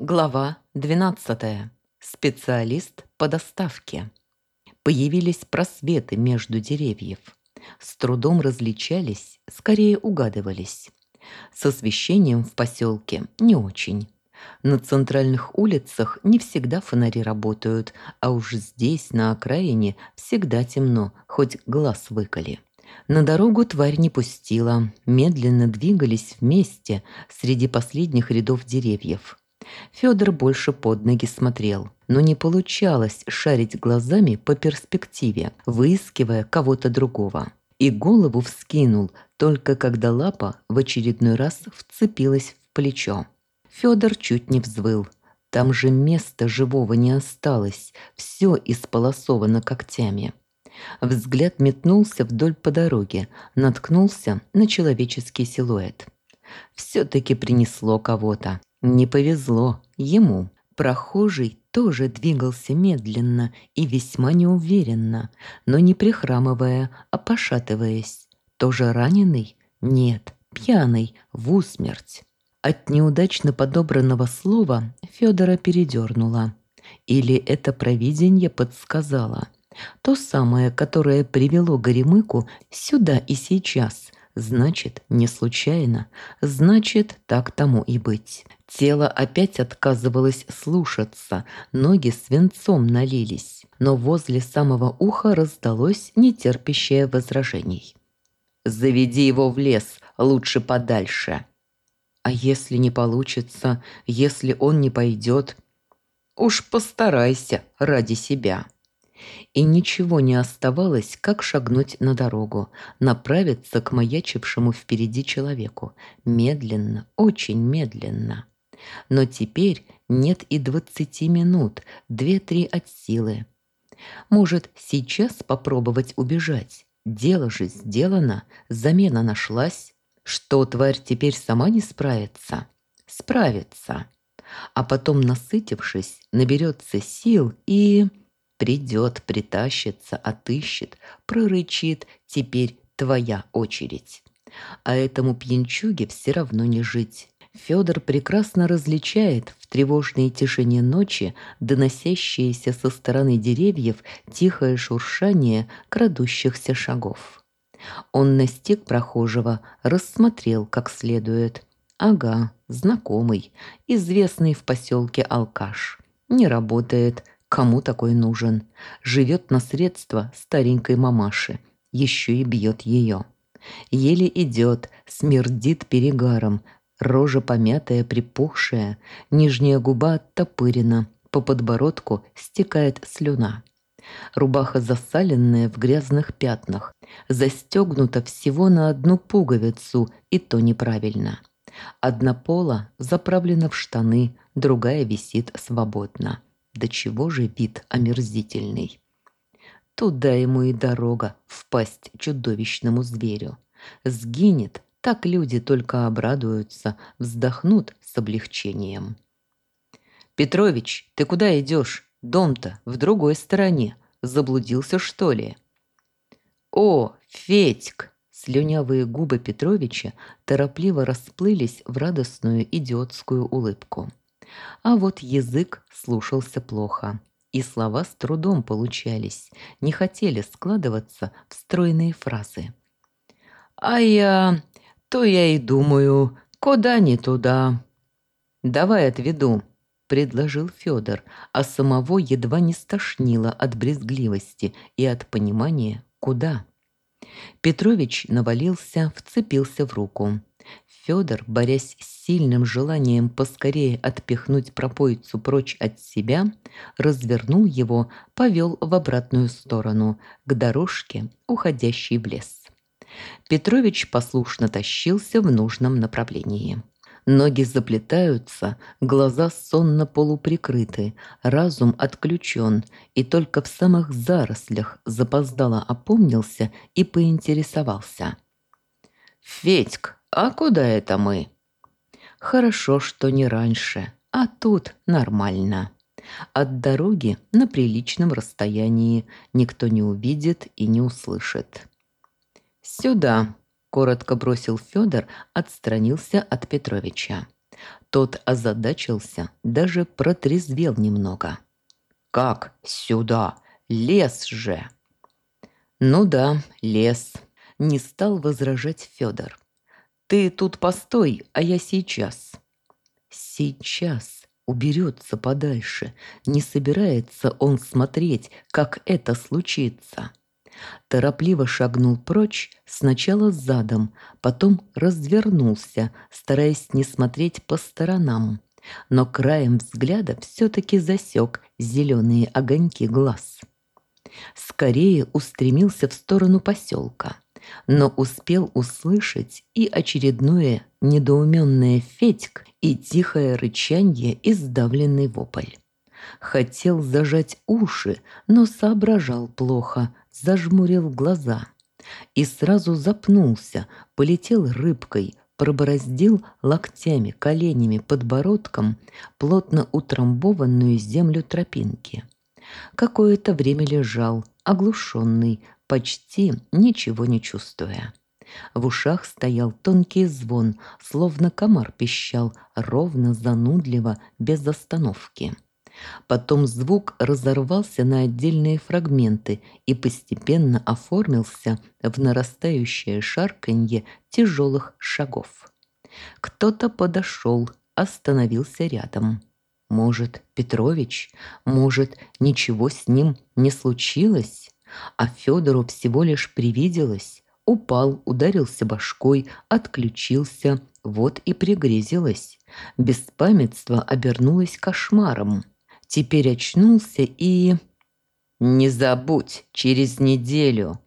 Глава 12. Специалист по доставке. Появились просветы между деревьев. С трудом различались, скорее угадывались. С освещением в поселке не очень. На центральных улицах не всегда фонари работают, а уж здесь, на окраине, всегда темно, хоть глаз выколи. На дорогу тварь не пустила, медленно двигались вместе среди последних рядов деревьев – Федор больше под ноги смотрел, но не получалось шарить глазами по перспективе, выискивая кого-то другого. И голову вскинул, только когда лапа в очередной раз вцепилась в плечо. Федор чуть не взвыл. Там же места живого не осталось, все исполосовано когтями. Взгляд метнулся вдоль по дороге, наткнулся на человеческий силуэт. Все-таки принесло кого-то. Не повезло ему. Прохожий тоже двигался медленно и весьма неуверенно, но не прихрамывая, а пошатываясь. Тоже раненый? Нет, пьяный, в усмерть. От неудачно подобранного слова Федора передернуло. Или это провидение подсказало. То самое, которое привело Горемыку сюда и сейчас, значит, не случайно, значит, так тому и быть. Тело опять отказывалось слушаться, ноги свинцом налились, но возле самого уха раздалось нетерпящее возражений. «Заведи его в лес, лучше подальше». «А если не получится, если он не пойдет?» «Уж постарайся ради себя». И ничего не оставалось, как шагнуть на дорогу, направиться к маячившему впереди человеку. Медленно, очень медленно. Но теперь нет и двадцати минут, две-три от силы. Может, сейчас попробовать убежать? Дело же сделано, замена нашлась. Что тварь теперь сама не справится? Справится. А потом, насытившись, наберется сил и... Придет, притащится, отыщет, прорычит, теперь твоя очередь. А этому пьянчуге все равно не жить. Федор прекрасно различает в тревожной тишине ночи доносящееся со стороны деревьев тихое шуршание крадущихся шагов. Он настиг прохожего, рассмотрел как следует. Ага, знакомый, известный в поселке алкаш. Не работает, кому такой нужен. Живет на средства старенькой мамаши, еще и бьет ее. Еле идет, смердит перегаром, Рожа помятая, припухшая, нижняя губа оттопырена, по подбородку стекает слюна. Рубаха засаленная в грязных пятнах, застегнута всего на одну пуговицу, и то неправильно. Одна пола заправлена в штаны, другая висит свободно. До чего же вид омерзительный. Туда ему и дорога, впасть чудовищному зверю. Сгинет, так люди только обрадуются, вздохнут с облегчением. «Петрович, ты куда идешь? Дом-то в другой стороне. Заблудился, что ли?» «О, Федьк!» Слюнявые губы Петровича торопливо расплылись в радостную идиотскую улыбку. А вот язык слушался плохо, и слова с трудом получались, не хотели складываться в стройные фразы. «А я то я и думаю, куда не туда. Давай отведу, предложил Федор, а самого едва не стошнило от брезгливости и от понимания, куда. Петрович навалился, вцепился в руку. Федор, борясь с сильным желанием поскорее отпихнуть пропойцу прочь от себя, развернул его, повел в обратную сторону, к дорожке, уходящей в лес. Петрович послушно тащился в нужном направлении. Ноги заплетаются, глаза сонно полуприкрыты, разум отключен, и только в самых зарослях запоздало опомнился и поинтересовался. «Федьк, а куда это мы?» «Хорошо, что не раньше, а тут нормально. От дороги на приличном расстоянии никто не увидит и не услышит». «Сюда!» – коротко бросил Федор, отстранился от Петровича. Тот озадачился, даже протрезвел немного. «Как сюда? Лес же!» «Ну да, лес», — не стал возражать Федор. «Ты тут постой, а я сейчас». «Сейчас» уберется подальше. Не собирается он смотреть, как это случится. Торопливо шагнул прочь, сначала задом, потом развернулся, стараясь не смотреть по сторонам. Но краем взгляда все-таки засек зеленые огоньки глаз. Скорее устремился в сторону поселка, но успел услышать и очередное недоуменное фетьк, и тихое рычанье и сдавленный вопль. Хотел зажать уши, но соображал плохо, зажмурил глаза. И сразу запнулся, полетел рыбкой, пробороздил локтями, коленями, подбородком плотно утрамбованную землю тропинки. Какое-то время лежал, оглушенный, почти ничего не чувствуя. В ушах стоял тонкий звон, словно комар пищал, ровно, занудливо, без остановки. Потом звук разорвался на отдельные фрагменты и постепенно оформился в нарастающее шарканье тяжелых шагов. Кто-то подошел, остановился рядом. Может, Петрович? Может, ничего с ним не случилось? А Федору всего лишь привиделось? Упал, ударился башкой, отключился, вот и пригрезилось. Беспамятство обернулось кошмаром. Теперь очнулся и... «Не забудь, через неделю!»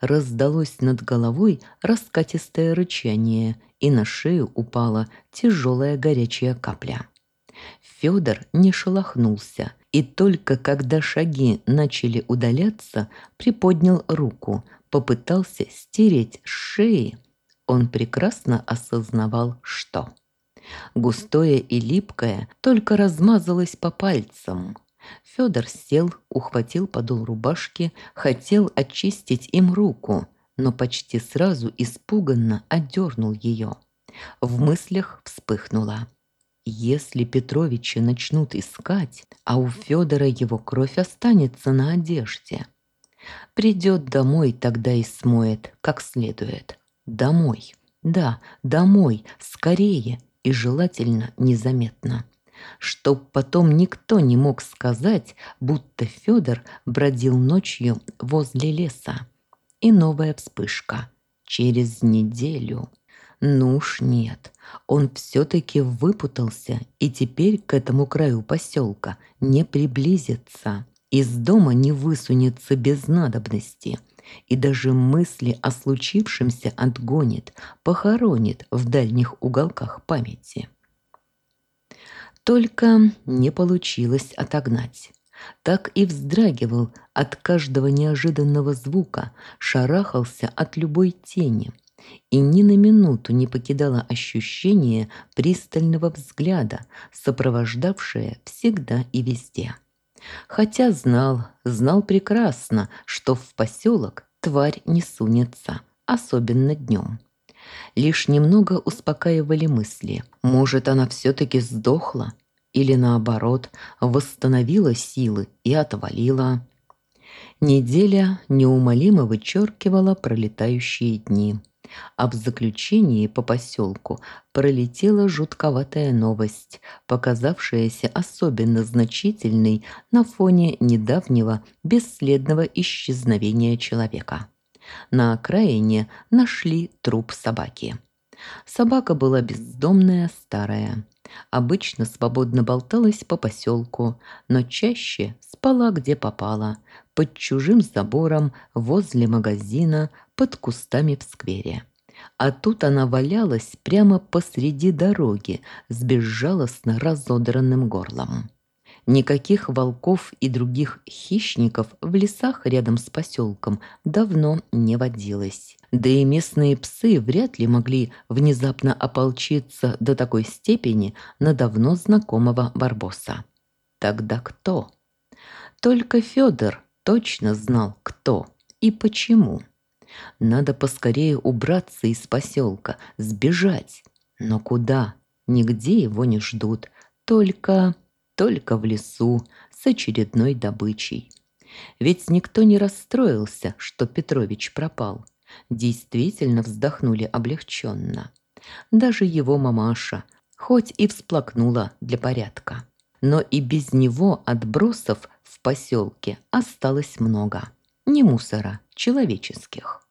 Раздалось над головой раскатистое рычание, и на шею упала тяжелая горячая капля. Федор не шелохнулся, и только когда шаги начали удаляться, приподнял руку, попытался стереть с шеи. Он прекрасно осознавал, что... Густое и липкое только размазалось по пальцам. Федор сел, ухватил подол рубашки, хотел очистить им руку, но почти сразу испуганно отдернул ее. В мыслях вспыхнуло. Если Петровича начнут искать, а у Федора его кровь останется на одежде. Придет домой, тогда и смоет, как следует. Домой. Да, домой, скорее, и желательно незаметно. Чтоб потом никто не мог сказать, будто Федор бродил ночью возле леса. И новая вспышка. Через неделю. Ну уж нет, он все-таки выпутался и теперь к этому краю поселка не приблизится. Из дома не высунется без надобности – и даже мысли о случившемся отгонит, похоронит в дальних уголках памяти. Только не получилось отогнать. Так и вздрагивал от каждого неожиданного звука, шарахался от любой тени и ни на минуту не покидало ощущение пристального взгляда, сопровождавшее всегда и везде. Хотя знал, знал прекрасно, что в поселок тварь не сунется, особенно днем. Лишь немного успокаивали мысли. Может, она все-таки сдохла? Или наоборот, восстановила силы и отвалила? Неделя неумолимо вычеркивала пролетающие дни а в заключении по поселку пролетела жутковатая новость, показавшаяся особенно значительной на фоне недавнего бесследного исчезновения человека. На окраине нашли труп собаки. Собака была бездомная, старая. Обычно свободно болталась по поселку, но чаще спала где попала, под чужим забором, возле магазина, под кустами в сквере. А тут она валялась прямо посреди дороги с безжалостно разодранным горлом. Никаких волков и других хищников в лесах рядом с поселком давно не водилось. Да и местные псы вряд ли могли внезапно ополчиться до такой степени на давно знакомого Барбоса. Тогда кто? Только Федор точно знал, кто и почему. Надо поскорее убраться из поселка, сбежать. Но куда? Нигде его не ждут, только... только в лесу с очередной добычей. Ведь никто не расстроился, что Петрович пропал. Действительно вздохнули облегченно. Даже его мамаша, хоть и всплакнула для порядка. Но и без него отбросов в поселке осталось много. Не мусора, человеческих.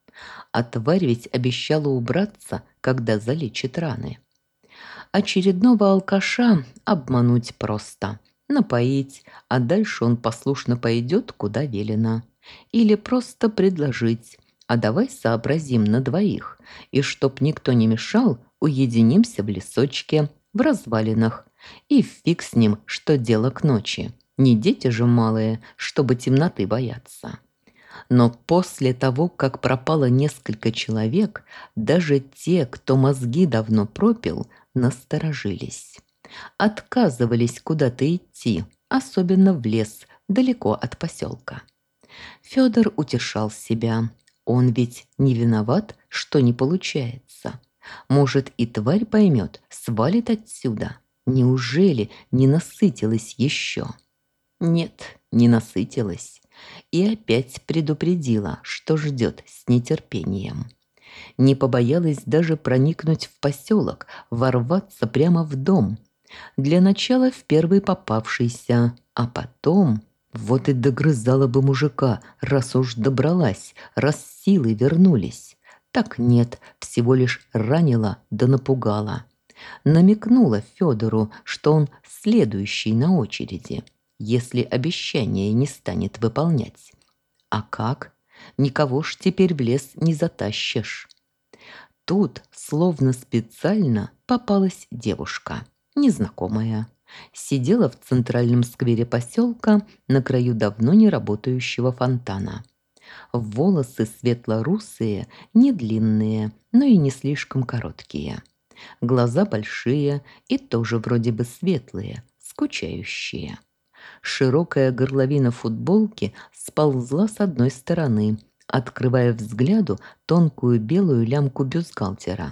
А тварь ведь обещала убраться, когда залечит раны. Очередного алкаша обмануть просто. Напоить, а дальше он послушно пойдет, куда велено. Или просто предложить, а давай сообразим на двоих, и чтоб никто не мешал, уединимся в лесочке, в развалинах, и фиг с ним, что дело к ночи. Не дети же малые, чтобы темноты бояться. Но после того, как пропало несколько человек, даже те, кто мозги давно пропил, насторожились. Отказывались куда-то идти, особенно в лес, далеко от поселка. Федор утешал себя. Он ведь не виноват, что не получается. Может, и тварь поймет, свалит отсюда. Неужели не насытилась еще? Нет, не насытилась. И опять предупредила, что ждет с нетерпением. Не побоялась даже проникнуть в поселок, ворваться прямо в дом. Для начала в первый попавшийся, а потом... Вот и догрызала бы мужика, раз уж добралась, раз силы вернулись. Так нет, всего лишь ранила да напугала. Намекнула Федору, что он следующий на очереди, если обещание не станет выполнять. А как? Никого ж теперь в лес не затащишь. Тут, словно специально, попалась девушка, незнакомая. Сидела в центральном сквере поселка на краю давно не работающего фонтана. Волосы светло-русые, не длинные, но и не слишком короткие. Глаза большие и тоже вроде бы светлые, скучающие. Широкая горловина футболки сползла с одной стороны, открывая взгляду тонкую белую лямку бюстгальтера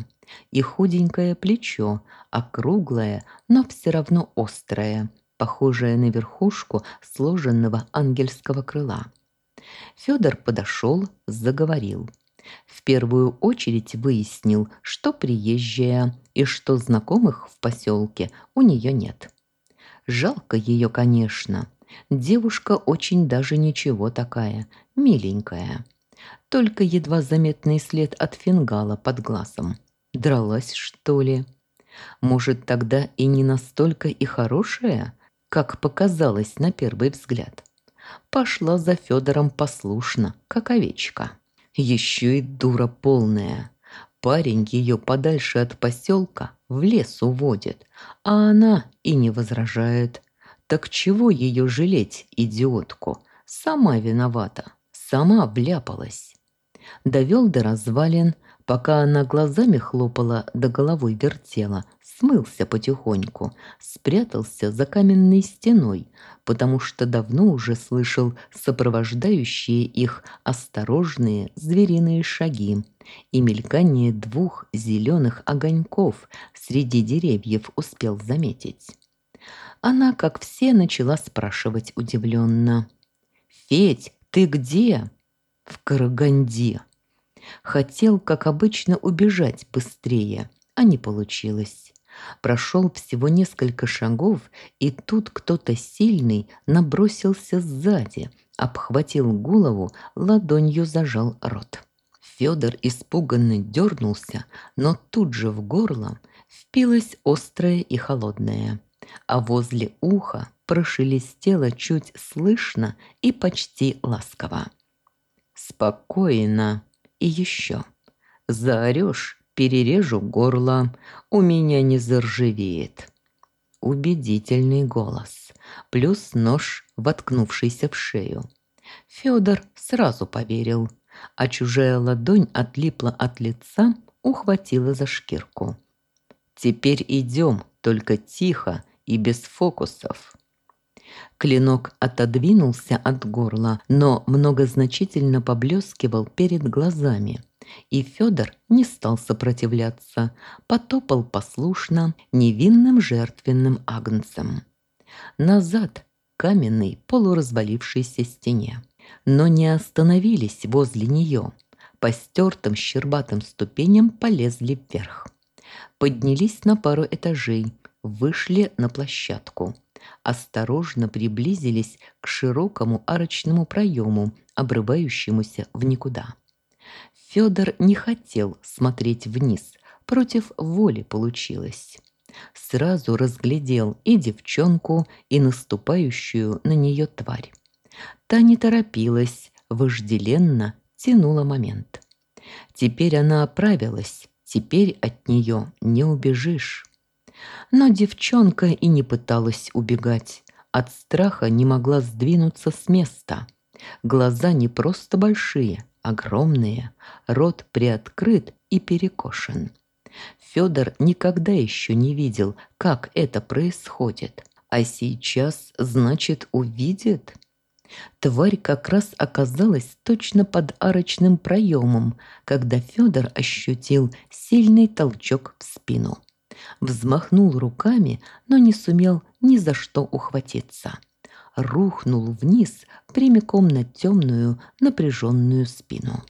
и худенькое плечо, округлое, но все равно острое, похожее на верхушку сложенного ангельского крыла. Федор подошел, заговорил. В первую очередь выяснил, что приезжая и что знакомых в поселке у нее нет. Жалко ее, конечно. Девушка очень даже ничего такая, миленькая. Только едва заметный след от фингала под глазом. Дралась, что ли? Может, тогда и не настолько и хорошая, как показалось на первый взгляд. Пошла за Федором послушно, как овечка. Еще и дура полная. Парень ее подальше от поселка в лес уводит, а она и не возражает. Так чего ее жалеть, идиотку? Сама виновата, сама вляпалась. Довел до развалин, пока она глазами хлопала да головой вертела, смылся потихоньку, спрятался за каменной стеной, потому что давно уже слышал сопровождающие их осторожные звериные шаги и мелькание двух зеленых огоньков среди деревьев успел заметить. Она, как все, начала спрашивать удивленно. «Федь, ты где?» «В Караганде». Хотел, как обычно, убежать быстрее, а не получилось. Прошел всего несколько шагов, и тут кто-то сильный набросился сзади, обхватил голову, ладонью зажал рот. Федор испуганно дернулся, но тут же в горло впилось острое и холодное, а возле уха прошелестело чуть слышно и почти ласково. «Спокойно. И еще. Заорешь, перережу горло, у меня не заржавеет. Убедительный голос, плюс нож, воткнувшийся в шею. Федор сразу поверил, а чужая ладонь отлипла от лица, ухватила за шкирку. «Теперь идем, только тихо и без фокусов». Клинок отодвинулся от горла, но многозначительно поблескивал перед глазами – И Федор не стал сопротивляться, потопал послушно невинным жертвенным агнцем. Назад к каменной полуразвалившейся стене. Но не остановились возле нее. По стертым щербатым ступеням полезли вверх. Поднялись на пару этажей, вышли на площадку. Осторожно приблизились к широкому арочному проему, обрывающемуся в никуда. Федор не хотел смотреть вниз, против воли получилось. Сразу разглядел и девчонку, и наступающую на нее тварь. Та не торопилась, вожделенно тянула момент. Теперь она оправилась, теперь от нее не убежишь. Но девчонка и не пыталась убегать, от страха не могла сдвинуться с места. Глаза не просто большие, огромные, рот приоткрыт и перекошен. Федор никогда еще не видел, как это происходит. А сейчас, значит, увидит? Тварь как раз оказалась точно под арочным проемом, когда Федор ощутил сильный толчок в спину. Взмахнул руками, но не сумел ни за что ухватиться рухнул вниз прямиком на темную напряженную спину.